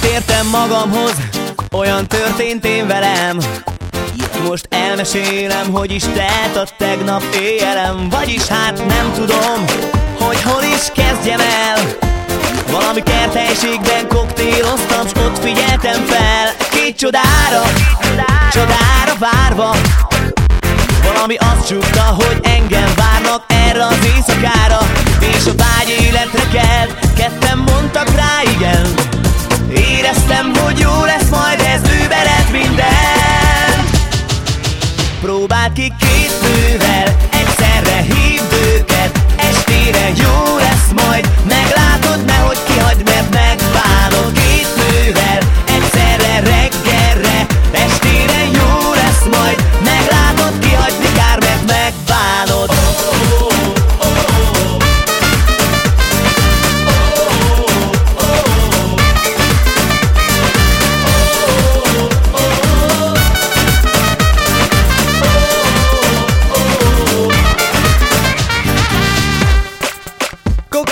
Tértem magamhoz, olyan történt én velem. Most elmesélem, hogy is telt a tegnap éjjelem Vagyis hát nem tudom, hogy hol is kezdjem el. Valami kerthelységben koktéloztam, s ott figyeltem fel. Két csodára, csodára várva. Valami azt csukta, hogy engem várnak erre az éjszakára. És a vágy életre kelt, ketten mondtak rá igen. Éreztem, hogy jó lesz majd ez übered minden. Próbáld ki két nővel, egyszerre hívd őket Estére jó lesz majd, meglátod,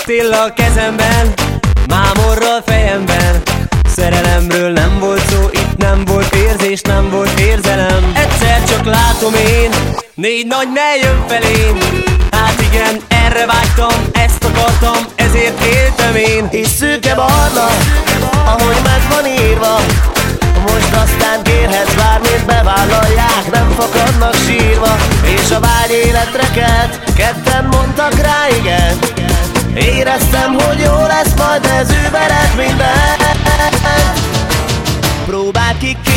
Koktéllal kezemben, mámorral fejemben. Szerelemről nem volt szó, itt nem volt érzés, nem volt érzelem. Egyszer csak látom én, négy nagy ne jön felém. Hát igen, erre vágytam, ezt akartam, ezért éltem én. És szőke barna, ahogy meg van írva. Most aztán kérhetsz bármit, bevállalják, nem fakadnak sírva. És a vágy életre kelt, ketten mondtak rá igen Éreztem, hogy jó lesz majd ez übered minden Próbáld ki két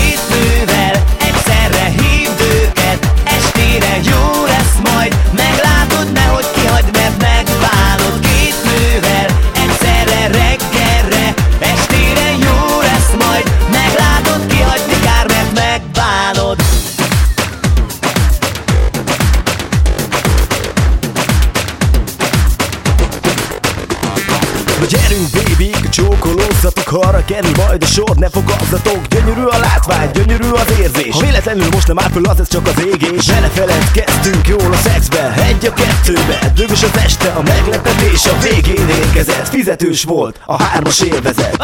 gyerünk baby, csókolózzatok arra kerül majd a sor Ne fogadzatok, gyönyörű a látvány, gyönyörű az érzés. Ha véletlenül most nem föl, az ez csak az égés. Belefeledkeztünk jól a szexbe, egy a kettőbe. Dögös az este, a meglepetés a végén érkezett. Fizetős volt a hármas élvezet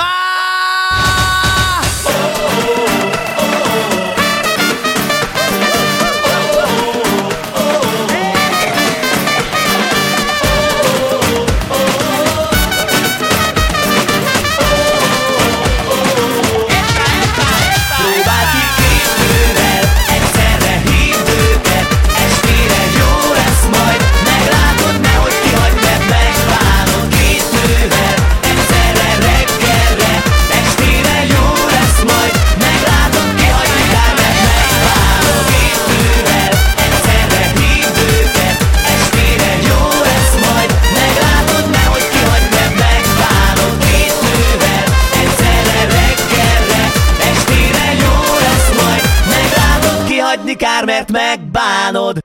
mert megbánod